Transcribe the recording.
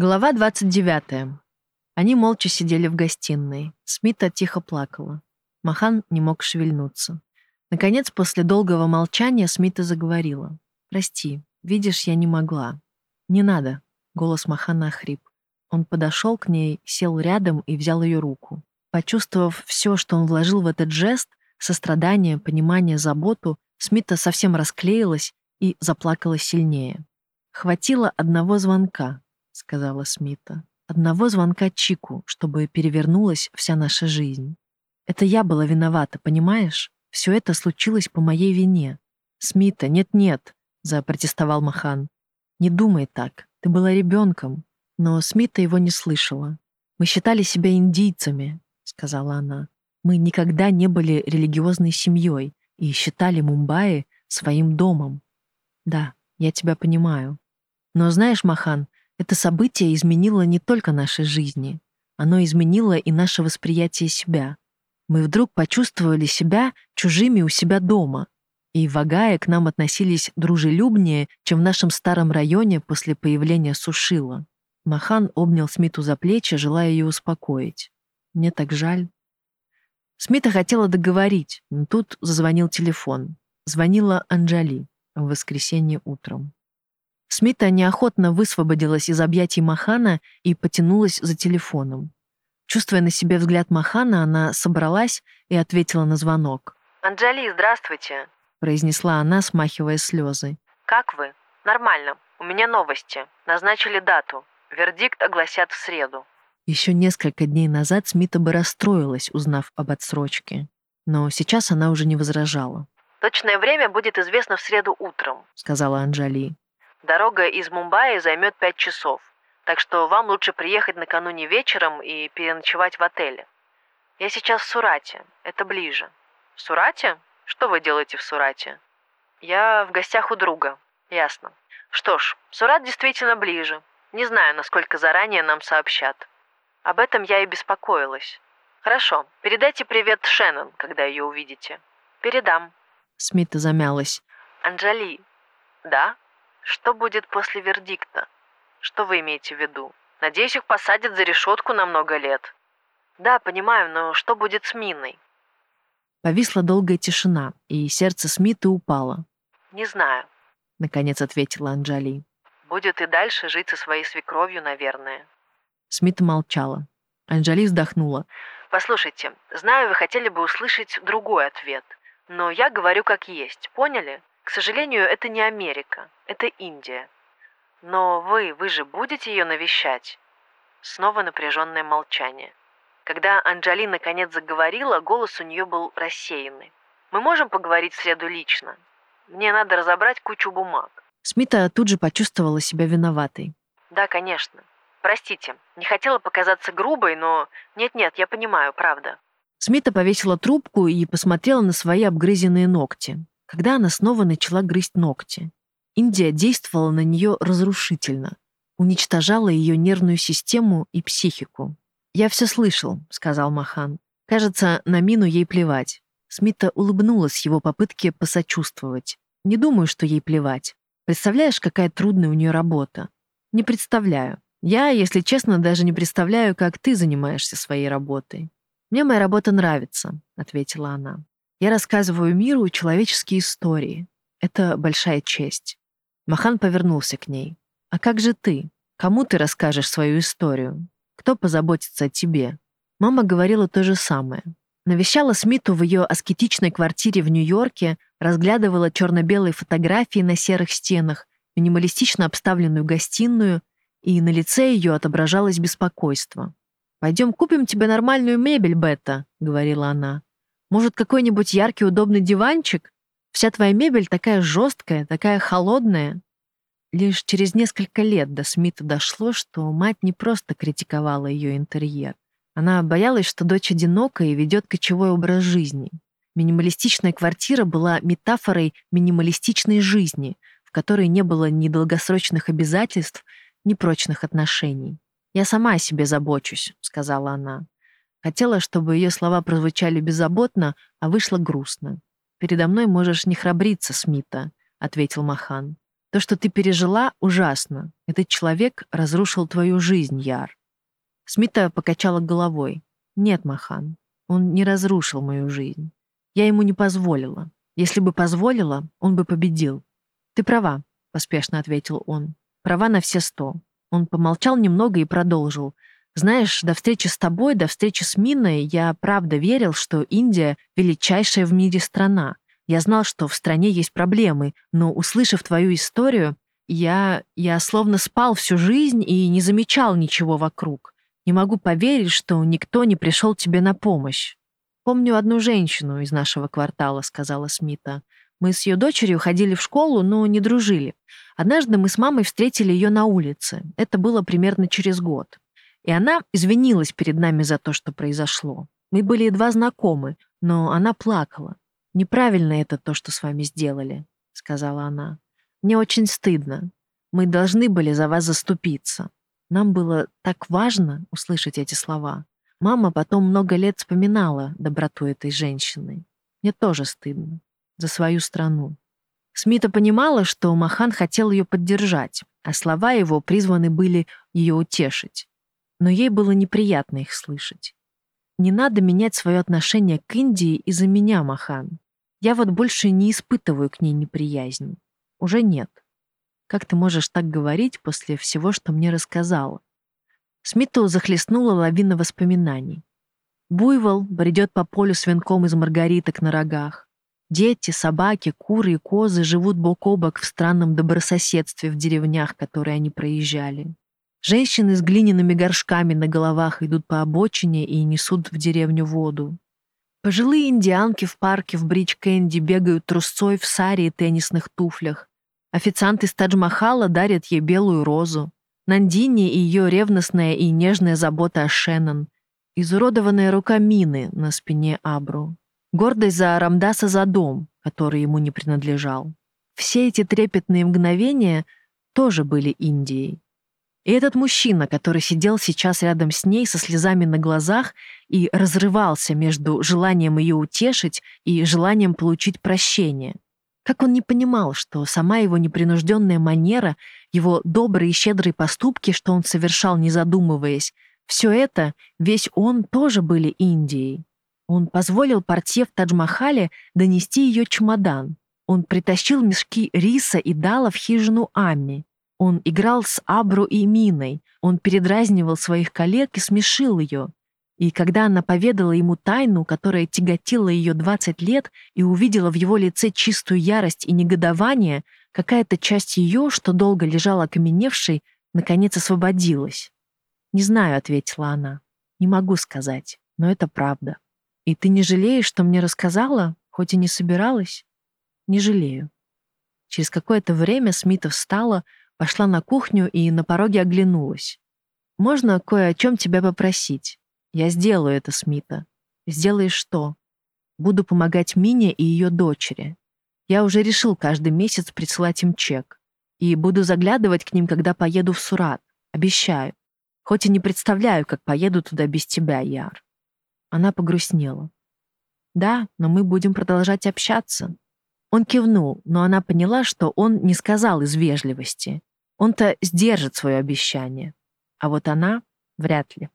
Глава 29. Они молча сидели в гостиной. Смита тихо плакала. Махан не мог шевельнуться. Наконец, после долгого молчания, Смита заговорила. «Прости, видишь, я не могла». «Не надо», — голос Махана охрип. Он подошел к ней, сел рядом и взял ее руку. Почувствовав все, что он вложил в этот жест, сострадание, понимание, заботу, Смита совсем расклеилась и заплакала сильнее. Хватило одного звонка, сказала Смита. «Одного звонка Чику, чтобы перевернулась вся наша жизнь. Это я была виновата, понимаешь? Все это случилось по моей вине. Смита, нет-нет», — запротестовал Махан. «Не думай так. Ты была ребенком». Но Смита его не слышала. «Мы считали себя индийцами», — сказала она. «Мы никогда не были религиозной семьей и считали Мумбаи своим домом. Да, я тебя понимаю. Но знаешь, Махан, это событие изменило не только наши жизни, оно изменило и наше восприятие себя. Мы вдруг почувствовали себя чужими у себя дома, и в Агае к нам относились дружелюбнее, чем в нашем старом районе после появления Сушила. Махан обнял Смиту за плечи, желая ее успокоить. «Мне так жаль». Смита хотела договорить, но тут зазвонил телефон. Звонила Анджали в воскресенье утром. Смита неохотно высвободилась из объятий Махана и потянулась за телефоном. Чувствуя на себе взгляд Махана, она собралась и ответила на звонок. «Анджали, здравствуйте», — произнесла она, смахивая слезы. «Как вы? Нормально. У меня новости. Назначили дату. Вердикт огласят в среду». Еще несколько дней назад Смита бы расстроилась, узнав об отсрочке. Но сейчас она уже не возражала. «Точное время будет известно в среду утром», — сказала Анджали. Дорога из Мумбаи займет пять часов, так что вам лучше приехать накануне вечером и переночевать в отеле. Я сейчас в Сурате, это ближе. В Сурате? Что вы делаете в Сурате? Я в гостях у друга. Ясно. Что ж, Сурат действительно ближе. Не знаю, насколько заранее нам сообщат. Об этом я и беспокоилась. Хорошо, передайте привет Шеннон, когда ее увидите. Передам. Смита замялась. Анжали. Да? Что будет после вердикта? Что вы имеете в виду? Надеюсь, их посадят за решетку на много лет. Да, понимаю, но что будет с Миной? Повисла долгая тишина, и сердце Смита упало. Не знаю, наконец ответила Анджали. Будет и дальше жить со своей свекровью, наверное. Смита молчала. Анджали вздохнула. Послушайте, знаю, вы хотели бы услышать другой ответ, но я говорю как есть, поняли? К сожалению, это не Америка, это Индия. Но вы, вы же будете ее навещать? Снова напряженное молчание. Когда Анджали наконец заговорила, голос у нее был рассеянный. «Мы можем поговорить в среду лично? Мне надо разобрать кучу бумаг». Смита тут же почувствовала себя виноватой. «Да, конечно. Простите, не хотела показаться грубой, но... Нет-нет, я понимаю, правда». Смита повесила трубку и посмотрела на свои обгрызенные ногти когда она снова начала грызть ногти. Индия действовала на нее разрушительно, уничтожала ее нервную систему и психику. «Я все слышал», — сказал Махан. «Кажется, на Мину ей плевать». Смита улыбнулась его попытке посочувствовать. «Не думаю, что ей плевать. Представляешь, какая трудная у нее работа?» «Не представляю. Я, если честно, даже не представляю, как ты занимаешься своей работой». «Мне моя работа нравится», — ответила она. Я рассказываю миру человеческие истории. Это большая честь. Махан повернулся к ней. А как же ты? Кому ты расскажешь свою историю? Кто позаботится о тебе? Мама говорила то же самое. Навещала Смиту в ее аскетичной квартире в Нью-Йорке, разглядывала черно-белые фотографии на серых стенах, минималистично обставленную гостиную, и на лице ее отображалось беспокойство. «Пойдем купим тебе нормальную мебель, Бетта», — говорила она. Может, какой-нибудь яркий удобный диванчик? Вся твоя мебель такая жесткая, такая холодная. Лишь через несколько лет до Смита дошло, что мать не просто критиковала ее интерьер. Она боялась, что дочь одинока и ведет кочевой образ жизни. Минималистичная квартира была метафорой минималистичной жизни, в которой не было ни долгосрочных обязательств, ни прочных отношений. «Я сама о себе забочусь», — сказала она. Хотела, чтобы ее слова прозвучали беззаботно, а вышло грустно. «Передо мной можешь не храбриться, Смита», — ответил Махан. То, что ты пережила, ужасно. Этот человек разрушил твою жизнь, Яр. Смита покачала головой. Нет, Махан, он не разрушил мою жизнь. Я ему не позволила. Если бы позволила, он бы победил. Ты права, поспешно ответил он. Права на все сто. Он помолчал немного и продолжил. Знаешь, до встречи с тобой, до встречи с Миной я правда верил, что Индия — величайшая в мире страна. Я знал, что в стране есть проблемы, но, услышав твою историю, я... я словно спал всю жизнь и не замечал ничего вокруг. Не могу поверить, что никто не пришел тебе на помощь. «Помню одну женщину из нашего квартала», — сказала Смита. «Мы с ее дочерью ходили в школу, но не дружили. Однажды мы с мамой встретили ее на улице. Это было примерно через год. И она извинилась перед нами за то, что произошло. Мы были едва знакомы, но она плакала. «Неправильно это то, что с вами сделали», — сказала она. «Мне очень стыдно. Мы должны были за вас заступиться. Нам было так важно услышать эти слова. Мама потом много лет вспоминала доброту этой женщины. Мне тоже стыдно. За свою страну». Смита понимала, что Махан хотел ее поддержать, а слова его призваны были ее утешить но ей было неприятно их слышать. «Не надо менять свое отношение к Индии из-за меня, Махан. Я вот больше не испытываю к ней неприязни. Уже нет. Как ты можешь так говорить после всего, что мне рассказала?» Смиту захлестнула лавина воспоминаний. Буйвол бредет по полю с венком из маргариток на рогах. Дети, собаки, куры и козы живут бок о бок в странном добрососедстве в деревнях, которые они проезжали. Женщины с глиняными горшками на головах идут по обочине и несут в деревню воду. Пожилые индианки в парке в Бридж-Кэнди бегают трусцой в саре и теннисных туфлях. Официант из Тадж-Махала дарит ей белую розу. Нандини и ее ревностная и нежная забота о Шеннон. Изуродованная рука Мины на спине Абру. Гордость за Рамдаса за дом, который ему не принадлежал. Все эти трепетные мгновения тоже были Индией. И этот мужчина, который сидел сейчас рядом с ней со слезами на глазах и разрывался между желанием ее утешить и желанием получить прощение. Как он не понимал, что сама его непринужденная манера, его добрые и щедрые поступки, что он совершал, не задумываясь, все это, весь он тоже были Индией. Он позволил портье в Тадж-Махале донести ее чемодан. Он притащил мешки риса и дала в хижину Амми. Он играл с Абру и Миной, он передразнивал своих коллег и смешил ее. И когда она поведала ему тайну, которая тяготила ее 20 лет, и увидела в его лице чистую ярость и негодование, какая-то часть ее, что долго лежала окаменевшей, наконец освободилась. «Не знаю», — ответила она. «Не могу сказать, но это правда. И ты не жалеешь, что мне рассказала, хоть и не собиралась?» «Не жалею». Через какое-то время Смита встала, Пошла на кухню и на пороге оглянулась. «Можно кое о чем тебя попросить? Я сделаю это, Смита. Сделаешь что? Буду помогать Мине и ее дочери. Я уже решил каждый месяц присылать им чек. И буду заглядывать к ним, когда поеду в Сурат. Обещаю. Хоть и не представляю, как поеду туда без тебя, Яр». Она погрустнела. «Да, но мы будем продолжать общаться». Он кивнул, но она поняла, что он не сказал из вежливости. Он-то сдержит свое обещание, а вот она — вряд ли.